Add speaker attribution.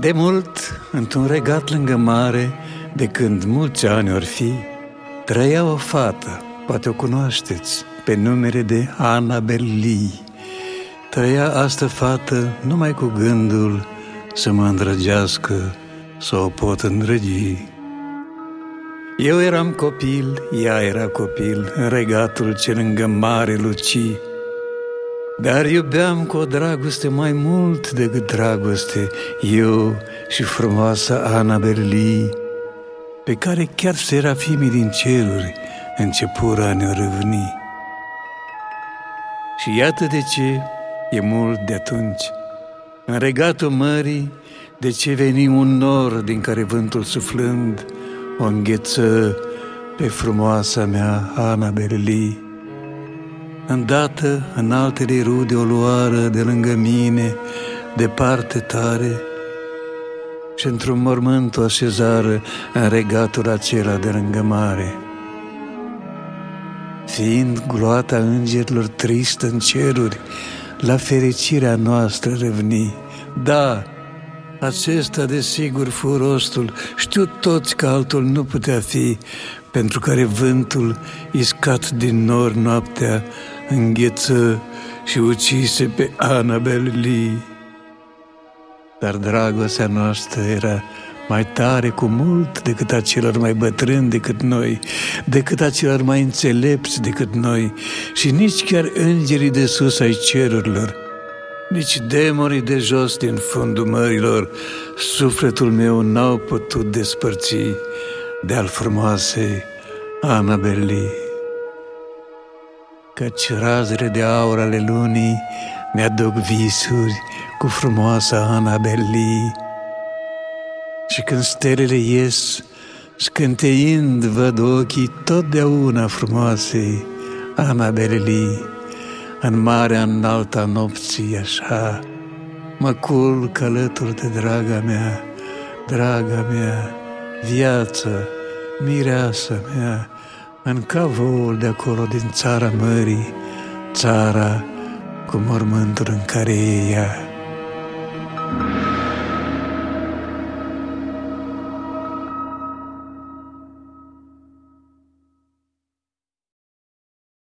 Speaker 1: De mult, într-un regat lângă mare, de când mulți ani or fi, trăia o fată, poate o cunoașteți, pe numere de Annabel Lee. Trăia asta fată numai cu gândul să mă îndrăgească, să o pot îndrăgi. Eu eram copil, ea era copil, în regatul ce lângă mare luci, dar iubeam cu o dragoste mai mult decât dragoste, eu și frumoasa Ana Berli, pe care chiar serafimii din ceruri începură a ne râvni. Și iată de ce e mult de atunci. În regatul mării, de ce veni un nor din care vântul suflând o îngheță pe frumoasa mea Ana Berli. Îndată, în altele rude o luară de lângă mine, departe tare, și într-un mormânt o așezară în regatul acela de lângă mare. Fiind gloata îngerilor tristă în ceruri, la fericirea noastră reveni. Da, acesta desigur fu rostul, știu toți că altul nu putea fi, pentru care vântul, iscat din nor noaptea, îngheță și ucise pe Annabel Lee. Dar dragostea noastră era mai tare cu mult decât a celor mai bătrâni decât noi, decât a celor mai înțelepți decât noi și nici chiar îngerii de sus ai cerurilor, nici demonii de jos din fundul mărilor, sufletul meu n-au putut despărți de al frumoasei Annabelle. Căci razele de aur ale lunii mi-aduc visuri cu frumoasa Annabelle. Și când stelele ies, scânteind văd ochii totdeauna frumoasei Annabelle. În marea înaltă a nopții, așa, mă culc alături de draga mea, draga mea, viață, mireasa mea, în cavoul de acolo din țara mării, țara cu mormântul în care e ea.